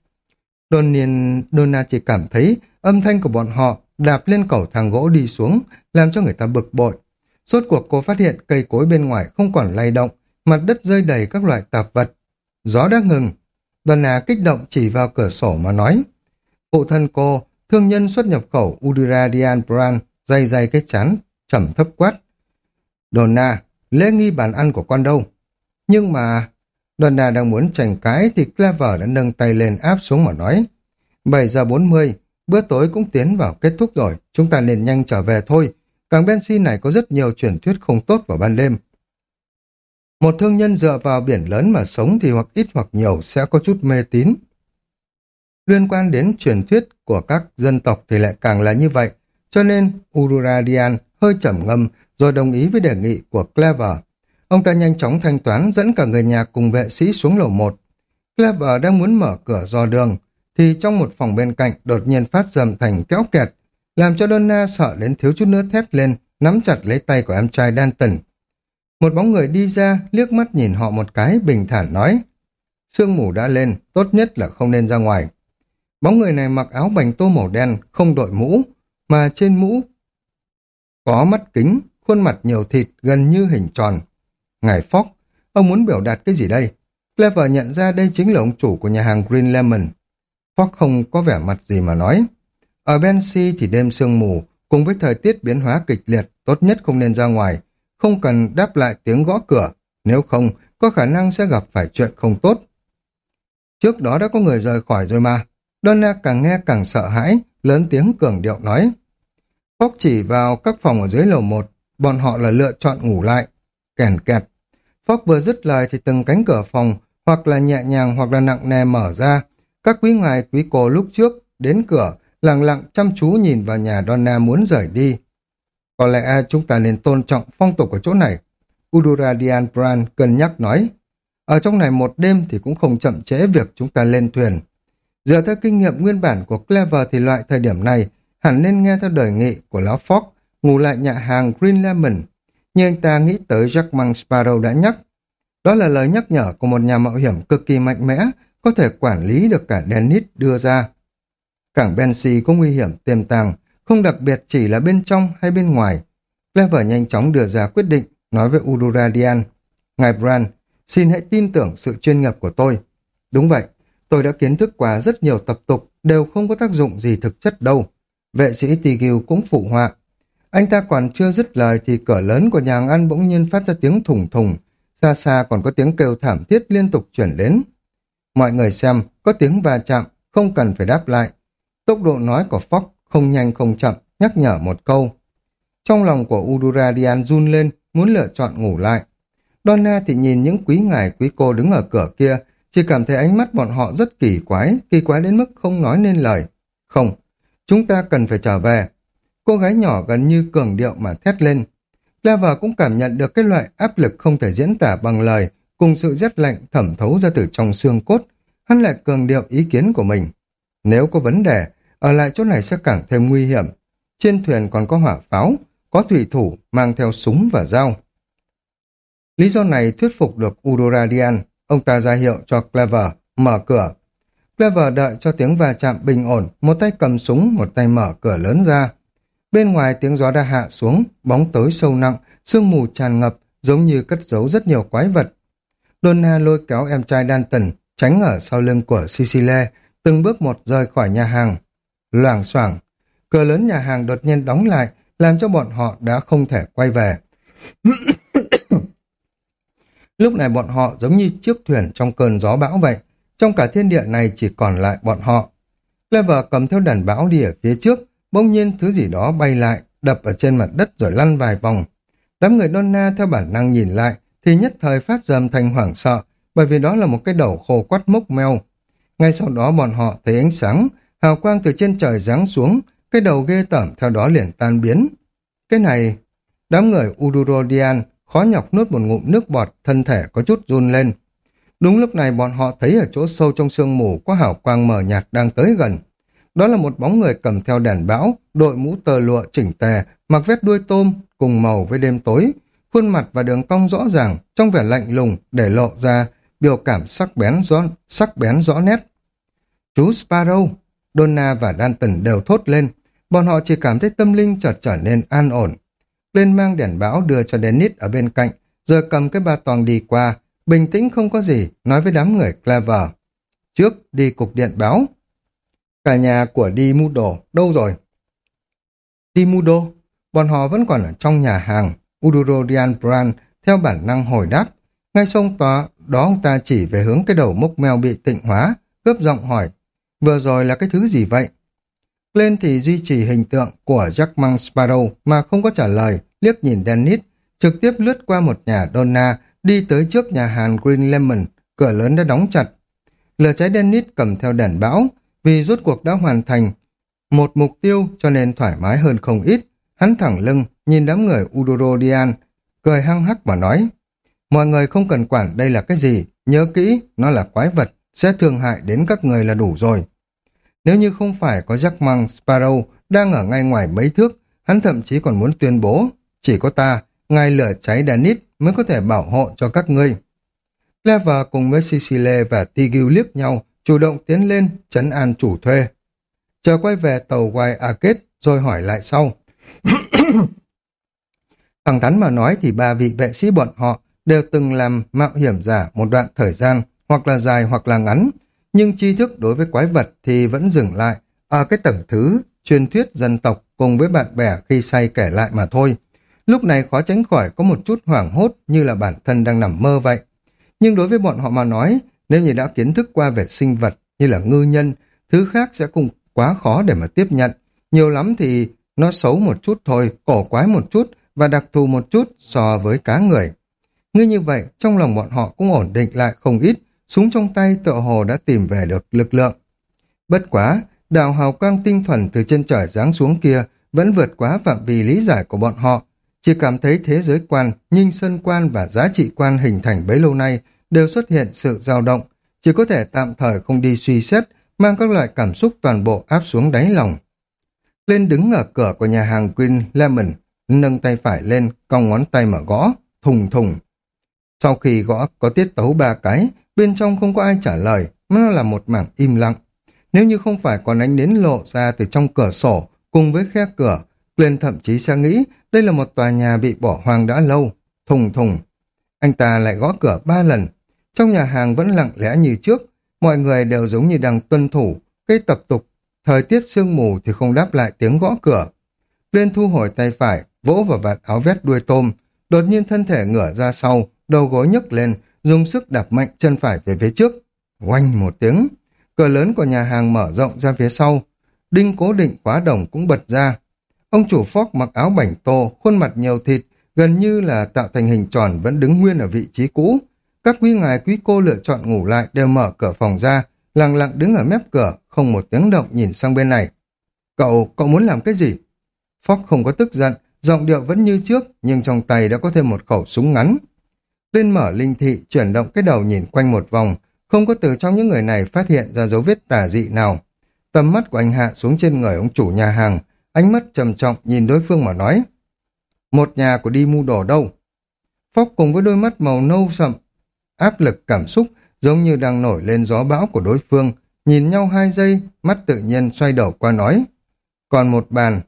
Đồn nhiên Donna chỉ cảm thấy âm thanh của bọn họ đạp lên cầu thang gỗ đi xuống, làm cho người ta bực bội. Suốt cuộc cô phát hiện cây cối bên ngoài không còn lay động, mặt đất rơi đầy các loại tạp vật. Gió đã ngừng. Donna kích động chỉ vào cửa sổ mà nói. Phụ thân cô, thương nhân xuất nhập khẩu Udira Dian Pran, dày dày cái chán, trầm thấp quát. Donna, lễ nghi bàn ăn của con đâu? Nhưng mà... Donna đang muốn tranh cái thì Clever đã nâng tay lên áp xuống mà nói. 7 giờ 40, bữa tối cũng tiến vào kết thúc rồi, chúng ta nên nhanh trở về thôi. Càng Bensi này có rất nhiều truyền thuyết không tốt vào ban đêm. Một thương nhân dựa vào biển lớn mà sống thì hoặc ít hoặc nhiều sẽ có chút mê tín. Liên quan đến truyền thuyết của các dân tộc thì lại càng là như vậy, cho nên Ururadian hơi trầm ngâm rồi đồng ý với đề nghị của Clever. Ông ta nhanh chóng thanh toán dẫn cả người nhà cùng vệ sĩ xuống lầu một. Clever đang muốn mở cửa do đường, thì trong một phòng bên cạnh đột nhiên phát dầm thành kéo kẹt, làm cho Donna sợ đến thiếu chút nữa thét lên, nắm chặt lấy tay của em trai Danton. Một bóng người đi ra, liếc mắt nhìn họ một cái, bình thản nói, sương mù đã lên, tốt nhất là không nên ra ngoài. Bóng người này mặc áo bành tô màu đen, không đội mũ, mà trên mũ có mắt kính, khuôn mặt nhiều thịt gần như hình tròn. Ngài Fox, ông muốn biểu đạt cái gì đây? Clever nhận ra đây chính là ông chủ của nhà hàng Green Lemon. Fox không có vẻ mặt gì mà nói. Ở Bensi thì đêm sương mù, cùng với thời tiết biến hóa kịch liệt, tốt nhất không nên ra ngoài, không cần đáp lại tiếng gõ cửa, nếu không, có khả năng sẽ gặp phải chuyện không tốt. Trước đó đã có người rời khỏi rồi mà. Donna càng nghe càng sợ hãi, lớn tiếng cường điệu nói. Phóc chỉ vào các phòng ở dưới lầu một, bọn họ là lựa chọn ngủ lại. Kèn kẹt. Phóc vừa dứt lời thì từng cánh cửa phòng, hoặc là nhẹ nhàng hoặc là nặng nề mở ra. Các quý ngài quý cô lúc trước đến cửa, lặng lặng chăm chú nhìn vào nhà Donna muốn rời đi. Có lẽ chúng ta nên tôn trọng phong tục ở chỗ này. Udura Dian Pran cân nhắc nói. Ở trong này một đêm thì cũng không chậm trễ việc chúng ta lên thuyền. Dựa theo kinh nghiệm nguyên bản của Clever thì loại thời điểm này hẳn nên nghe theo đời nghị của lão Fox, ngủ lại nhà hàng Green Lemon. Nhưng anh ta nghĩ tới Jackman Sparrow đã nhắc. Đó là lời nhắc nhở của một nhà mạo hiểm cực kỳ mạnh mẽ, có thể quản lý được cả Dennis đưa ra. Cảng Bensi có nguy hiểm tiềm tàng, không đặc biệt chỉ là bên trong hay bên ngoài. Clever nhanh chóng đưa ra quyết định, nói với Uduradian. Ngài Brand, xin hãy tin tưởng sự chuyên nghiệp của tôi. Đúng vậy, tôi đã kiến thức qua rất nhiều tập tục, đều không có tác dụng gì thực chất đâu. Vệ sĩ Tigil cũng phụ họa. Anh ta còn chưa dứt lời thì cửa lớn của nhà hàng ăn bỗng nhiên phát ra tiếng thùng thùng, xa xa còn có tiếng kêu thảm thiết liên tục chuyển đến. Mọi người xem, có tiếng va chạm, không cần phải đáp lại. Tốc độ nói của Fox không nhanh không chậm, nhắc nhở một câu. Trong lòng của Uduradian run lên, muốn lựa chọn ngủ lại. Donna thì nhìn những quý ngài quý cô đứng ở cửa kia, chỉ cảm thấy ánh mắt bọn họ rất kỳ quái, kỳ quái đến mức không nói nên lời. Không, chúng ta cần phải trở về. Cô gái nhỏ gần như cường điệu mà thét lên. Clever cũng cảm nhận được cái loại áp lực không thể diễn tả bằng lời, cùng sự rét lạnh thẩm thấu ra từ trong xương cốt. Hắn lại cường điệu ý kiến của mình. Nếu có vấn đề, ở lại chỗ này sẽ càng thêm nguy hiểm. Trên thuyền còn có hỏa pháo, có thủy thủ mang theo súng và dao. Lý do này thuyết phục được Udoradian, ông ta ra hiệu cho Clever mở cửa. Clever đợi cho tiếng va chạm bình ổn, một tay cầm súng, một tay mở cửa lớn ra. Bên ngoài tiếng gió đã hạ xuống, bóng tối sâu nặng, sương mù tràn ngập, giống như cất giấu rất nhiều quái vật. Donna lôi kéo em trai Danton, tránh ở sau lưng của Sicile từng bước một rời khỏi nhà hàng. Loảng xoảng, cửa lớn nhà hàng đột nhiên đóng lại, làm cho bọn họ đã không thể quay về. Lúc này bọn họ giống như chiếc thuyền trong cơn gió bão vậy, trong cả thiên địa này chỉ còn lại bọn họ. Clever cầm theo đàn bão đi ở phía trước, bỗng nhiên thứ gì đó bay lại, đập ở trên mặt đất rồi lăn vài vòng. Đám người Donna theo bản năng nhìn lại, thì nhất thời phát dầm thành hoảng sợ, bởi vì đó là một cái đầu khô quắt mốc meo. Ngay sau đó bọn họ thấy ánh sáng, hào quang từ trên trời giáng xuống, cái đầu ghê tởm theo đó liền tan biến. Cái này, đám người Udurodian khó nhọc nuốt một ngụm nước bọt, thân thể có chút run lên. Đúng lúc này bọn họ thấy ở chỗ sâu trong sương mù có hào quang mờ nhạt đang tới gần. Đó là một bóng người cầm theo đèn bão, đội mũ tờ lụa chỉnh tề, mặc vét đuôi tôm, cùng màu với đêm tối. Khuôn mặt và đường cong rõ ràng, trong vẻ lạnh lùng để lộ ra biểu cảm sắc bén rõ, sắc bén rõ nét. Chú Sparrow, Donna và Danton đều thốt lên. Bọn họ chỉ cảm thấy tâm linh chợt trở nên an ổn. Lên mang đèn bão đưa cho Dennis ở bên cạnh, rồi cầm cái ba toàn đi qua, bình tĩnh không có gì, nói với đám người Clever. Trước đi cục điện báo. Cả nhà của Đi Mudo đâu rồi? Đi Mudo, bọn họ vẫn còn ở trong nhà hàng. Udurodian Brand theo bản năng hồi đáp. Ngay sông tòa đó ông ta chỉ về hướng cái đầu mốc meo bị tịnh hóa, cướp giọng hỏi. Vừa rồi là cái thứ gì vậy? Lên thì duy trì hình tượng của Jackman Sparrow mà không có trả lời, liếc nhìn Dennis, trực tiếp lướt qua một nhà Donna, đi tới trước nhà hàng Green Lemon, cửa lớn đã đóng chặt. Lửa cháy Dennis cầm theo đèn bão, vì rốt cuộc đã hoàn thành một mục tiêu cho nên thoải mái hơn không ít. Hắn thẳng lưng, nhìn đám người Udorodian, cười hăng hắc và nói, mọi người không cần quản đây là cái gì, nhớ kỹ, nó là quái vật, sẽ thương hại đến các người là đủ rồi. Nếu như không phải có Jack Mang Sparrow đang ở ngay ngoài mấy thước, hắn thậm chí còn muốn tuyên bố, chỉ có ta, ngài lửa cháy Danis mới có thể bảo hộ cho các ngươi. Clever cùng với Sicile và Tigil liếc nhau, chủ động tiến lên, chấn an chủ thuê. Chờ quay về tàu White Arcade, rồi hỏi lại sau. Thẳng thắn mà nói thì ba vị vệ sĩ bọn họ đều từng làm mạo hiểm giả một đoạn thời gian, hoặc là dài hoặc là ngắn, nhưng tri thức đối với quái vật thì vẫn dừng lại ở cái tầng thứ truyền thuyết dân tộc cùng với bạn bè khi say kể lại mà thôi. Lúc này khó tránh khỏi có một chút hoảng hốt như là bản thân đang nằm mơ vậy. Nhưng đối với bọn họ mà nói, nếu như đã kiến thức qua về sinh vật như là ngư nhân, thứ khác sẽ cũng quá khó để mà tiếp nhận. Nhiều lắm thì nó xấu một chút thôi, cổ quái một chút và đặc thù một chút so với cá người. Ngươi như vậy, trong lòng bọn họ cũng ổn định lại không ít, súng trong tay tựa hồ đã tìm về được lực lượng. Bất quá, đạo hào quang tinh thuần từ trên trời giáng xuống kia vẫn vượt quá phạm vi lý giải của bọn họ. Chỉ cảm thấy thế giới quan, nhưng sân quan và giá trị quan hình thành bấy lâu nay đều xuất hiện sự dao động, chỉ có thể tạm thời không đi suy xét, mang các loại cảm xúc toàn bộ áp xuống đáy lòng. Lên đứng ở cửa của nhà hàng Queen Lemon, nâng tay phải lên, cong ngón tay mà gõ, thùng thùng. Sau khi gõ có tiết tấu ba cái, bên trong không có ai trả lời, nó là một mảng im lặng. Nếu như không phải còn ánh nến lộ ra từ trong cửa sổ cùng với khe cửa, quyền thậm chí sẽ nghĩ đây là một tòa nhà bị bỏ hoang đã lâu. Thùng thùng. Anh ta lại gõ cửa ba lần. Trong nhà hàng vẫn lặng lẽ như trước, mọi người đều giống như đang tuân thủ, cái tập tục. Thời tiết sương mù thì không đáp lại tiếng gõ cửa. quyền thu hồi tay phải, vỗ vào vạt áo vét đuôi tôm, đột nhiên thân thể ngửa ra sau, đầu gối nhấc lên, dùng sức đạp mạnh chân phải về phía trước. Oanh một tiếng, cửa lớn của nhà hàng mở rộng ra phía sau, đinh cố định khóa đồng cũng bật ra. Ông chủ phóc mặc áo bảnh tô, khuôn mặt nhiều thịt, gần như là tạo thành hình tròn vẫn đứng nguyên ở vị trí cũ. Các quý ngài quý cô lựa chọn ngủ lại đều mở cửa phòng ra, lặng lặng đứng ở mép cửa, không một tiếng động nhìn sang bên này. Cậu, cậu muốn làm cái gì? Phóc không có tức giận, giọng điệu vẫn như trước, nhưng trong tay đã có thêm một khẩu súng ngắn. Tuyên mở linh thị, chuyển động cái đầu nhìn quanh một vòng, không có từ trong những người này phát hiện ra dấu vết tà dị nào. Tầm mắt của anh hạ xuống trên người ông chủ nhà hàng, ánh mắt trầm trọng nhìn đối phương mà nói. Một nhà của đi mua đồ đâu? Phóc cùng với đôi mắt màu nâu sậm, áp lực cảm xúc giống như đang nổi lên gió bão của đối phương, nhìn nhau hai giây, mắt tự nhiên xoay đầu qua nói. Còn một bàn,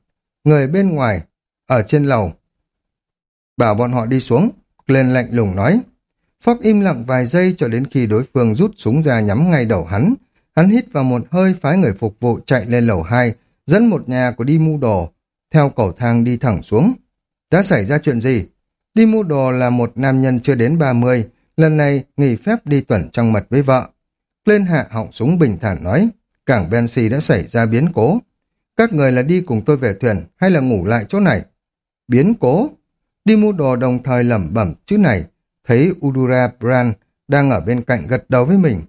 người bên ngoài, ở trên lầu. Bảo bọn họ đi xuống, lên lạnh lùng nói. Phóc im lặng vài giây cho đến khi đối phương rút súng ra nhắm ngay đầu hắn. Hắn hít vào một hơi phái người phục vụ chạy lên lầu 2, dẫn một nhà của đi mua đồ, theo cầu thang đi thẳng xuống. Đã xảy ra chuyện gì? Đi mua đồ là một nam nhân chưa đến 30, lần này nghỉ phép đi tuần trăng mật với vợ. Lên hạ họng súng bình thản nói, cảng Bensi đã xảy ra biến cố. Các người là đi cùng tôi về thuyền hay là ngủ lại chỗ này? Biến cố? Đi mua đồ đồng thời lẩm bẩm chữ này, thấy Udura Brand đang ở bên cạnh gật đầu với mình.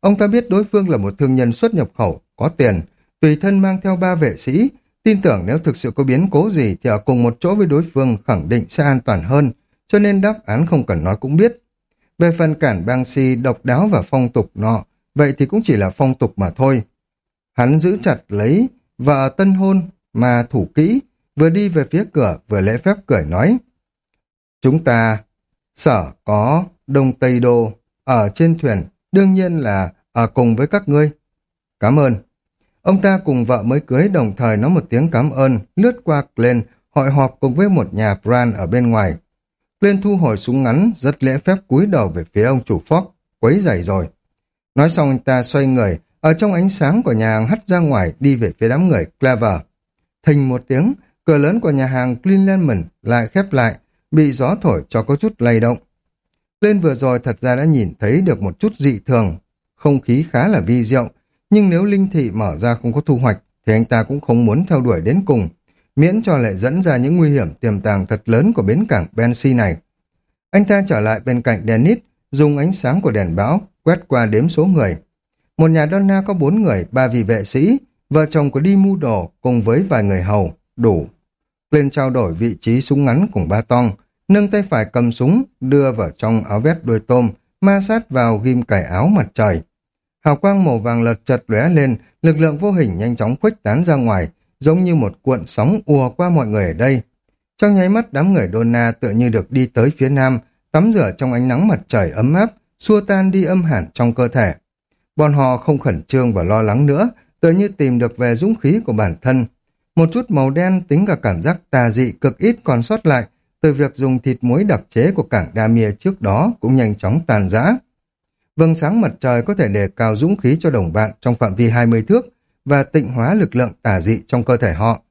Ông ta biết đối phương là một thương nhân xuất nhập khẩu, có tiền, tùy thân mang theo ba vệ sĩ, tin tưởng nếu thực sự có biến cố gì thì ở cùng một chỗ với đối phương khẳng định sẽ an toàn hơn, cho nên đáp án không cần nói cũng biết. Về phần cản bang si độc đáo và phong tục nọ, vậy thì cũng chỉ là phong tục mà thôi. Hắn giữ chặt lấy vợ tân hôn mà thủ kỹ, vừa đi về phía cửa vừa lễ phép cười nói. Chúng ta sở có Đông Tây Đô ở trên thuyền, đương nhiên là ở cùng với các ngươi. Cảm ơn. Ông ta cùng vợ mới cưới đồng thời nói một tiếng cảm ơn, lướt qua lên, hội họp cùng với một nhà brand ở bên ngoài. Lên thu hồi súng ngắn, rất lễ phép cúi đầu về phía ông chủ Fox, quấy giày rồi. Nói xong anh ta xoay người, ở trong ánh sáng của nhà hàng hắt ra ngoài đi về phía đám người Clever. Thình một tiếng, cửa lớn của nhà hàng Clean lại khép lại, bị gió thổi cho có chút lay động. Lên vừa rồi thật ra đã nhìn thấy được một chút dị thường, không khí khá là vi diệu, nhưng nếu linh thị mở ra không có thu hoạch thì anh ta cũng không muốn theo đuổi đến cùng, miễn cho lại dẫn ra những nguy hiểm tiềm tàng thật lớn của bến cảng Bensi này. Anh ta trở lại bên cạnh Dennis, dùng ánh sáng của đèn báo quét qua đếm số người. Một nhà Donna có bốn người, ba vị vệ sĩ, vợ chồng của đi mua đồ cùng với vài người hầu, đủ. Lên trao đổi vị trí súng ngắn cùng ba tong, nâng tay phải cầm súng, đưa vào trong áo vest đuôi tôm, ma sát vào ghim cải áo mặt trời. Hào quang màu vàng lật chật lóe lên, lực lượng vô hình nhanh chóng khuếch tán ra ngoài, giống như một cuộn sóng ùa qua mọi người ở đây. Trong nháy mắt đám người Donna tựa như được đi tới phía nam, tắm rửa trong ánh nắng mặt trời ấm áp, xua tan đi âm hẳn trong cơ thể. Bọn họ không khẩn trương và lo lắng nữa, tựa như tìm được về dũng khí của bản thân. Một chút màu đen tính cả cảm giác tà dị cực ít còn sót lại từ việc dùng thịt muối đặc chế của cảng Damia trước đó cũng nhanh chóng tàn rã. Vầng sáng mặt trời có thể đề cao dũng khí cho đồng bạn trong phạm vi 20 thước và tịnh hóa lực lượng tà dị trong cơ thể họ.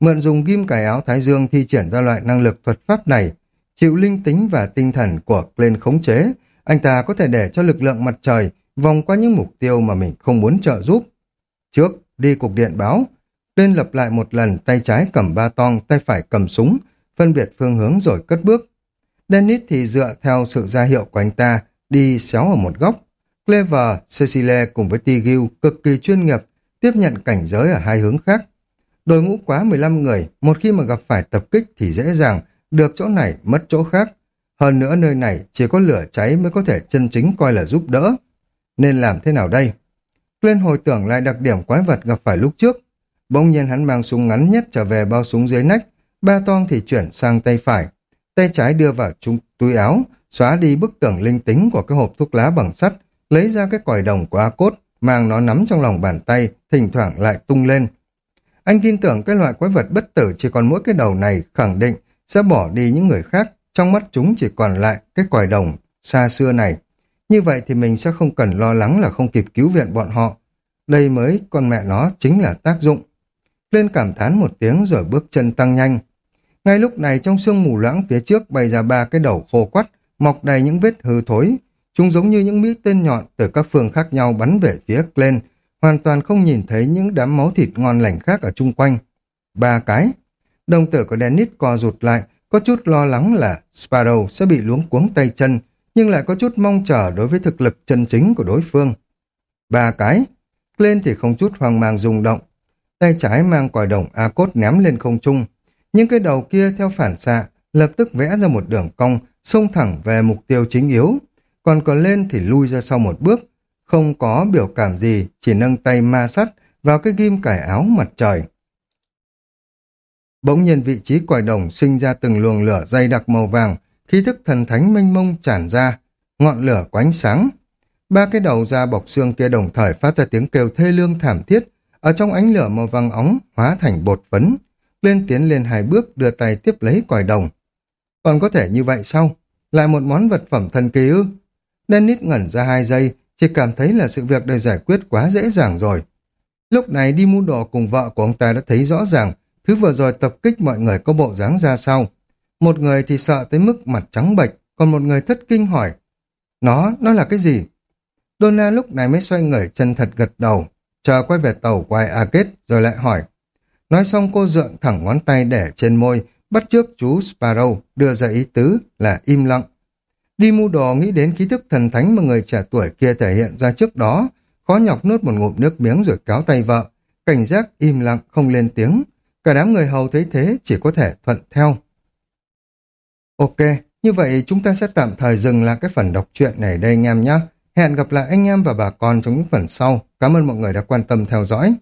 Mượn dùng ghim cài áo Thái Dương thi triển ra loại năng lực thuật pháp này, chịu linh tính và tinh thần của lên khống chế, anh ta có thể để cho lực lượng mặt trời vòng qua những mục tiêu mà mình không muốn trợ giúp. Trước, đi cục điện báo, lên lập lại một lần tay trái cầm ba tong, tay phải cầm súng, phân biệt phương hướng rồi cất bước. Dennis thì dựa theo sự ra hiệu của anh ta, đi xéo ở một góc. Clever, Cecile cùng với Tigil cực kỳ chuyên nghiệp, tiếp nhận cảnh giới ở hai hướng khác. Đội ngũ quá 15 người, một khi mà gặp phải tập kích thì dễ dàng, được chỗ này mất chỗ khác. Hơn nữa nơi này chỉ có lửa cháy mới có thể chân chính coi là giúp đỡ. Nên làm thế nào đây? Lên hồi tưởng lại đặc điểm quái vật gặp phải lúc trước. Bỗng nhiên hắn mang súng ngắn nhất trở về bao súng dưới nách, ba toang thì chuyển sang tay phải. Tay trái đưa vào trung túi áo, xóa đi bức tường linh tính của cái hộp thuốc lá bằng sắt, lấy ra cái còi đồng của A-Cốt, mang nó nắm trong lòng bàn tay, thỉnh thoảng lại tung lên. Anh tin tưởng cái loại quái vật bất tử chỉ còn mỗi cái đầu này khẳng định sẽ bỏ đi những người khác, trong mắt chúng chỉ còn lại cái còi đồng xa xưa này. Như vậy thì mình sẽ không cần lo lắng là không kịp cứu viện bọn họ. Đây mới con mẹ nó chính là tác dụng. Lên cảm thán một tiếng rồi bước chân tăng nhanh. Ngay lúc này trong sương mù loãng phía trước bày ra ba cái đầu khô quắt, mọc đầy những vết hư thối. Chúng giống như những mũi tên nhọn từ các phương khác nhau bắn về phía lên, hoàn toàn không nhìn thấy những đám máu thịt ngon lành khác ở chung quanh. Ba cái. Đồng tử của Dennis co rụt lại, có chút lo lắng là Sparrow sẽ bị luống cuống tay chân, nhưng lại có chút mong chờ đối với thực lực chân chính của đối phương. Ba cái. Lên thì không chút hoang mang rung động. Tay trái mang quả đồng A-cốt ném lên không trung. Nhưng cái đầu kia theo phản xạ, lập tức vẽ ra một đường cong, xông thẳng về mục tiêu chính yếu. Còn còn lên thì lui ra sau một bước, không có biểu cảm gì, chỉ nâng tay ma sắt vào cái ghim cải áo mặt trời. Bỗng nhiên vị trí còi đồng sinh ra từng luồng lửa dày đặc màu vàng, khí thức thần thánh mênh mông tràn ra, ngọn lửa có ánh sáng. Ba cái đầu da bọc xương kia đồng thời phát ra tiếng kêu thê lương thảm thiết, ở trong ánh lửa màu vàng óng hóa thành bột phấn. Lên tiến lên hai bước đưa tay tiếp lấy còi đồng. Còn có thể như vậy sao? Lại một món vật phẩm thần kỳ ư? Dennis ngẩn ra hai giây, chỉ cảm thấy là sự việc được giải quyết quá dễ dàng rồi. Lúc này đi mua đồ cùng vợ của ông ta đã thấy rõ ràng thứ vừa rồi tập kích mọi người có bộ dáng ra sao. Một người thì sợ tới mức mặt trắng bệch, còn một người thất kinh hỏi. Nó, nó là cái gì? Donna lúc này mới xoay người chân thật gật đầu, chờ quay về tàu quay A kết rồi lại hỏi. Nói xong cô dượng thẳng ngón tay để trên môi, bắt trước chú Sparrow đưa ra ý tứ là im lặng. Đi mua đồ nghĩ đến ký thức thần thánh mà người trẻ tuổi kia thể hiện ra trước đó, khó nhọc nuốt một ngụm nước miếng rồi cáo tay vợ, cảnh giác im lặng không lên tiếng. Cả đám người hầu thấy thế chỉ có thể thuận theo. Ok, như vậy chúng ta sẽ tạm thời dừng lại cái phần đọc truyện này đây anh em nhé. Hẹn gặp lại anh em và bà con trong những phần sau. Cảm ơn mọi người đã quan tâm theo dõi.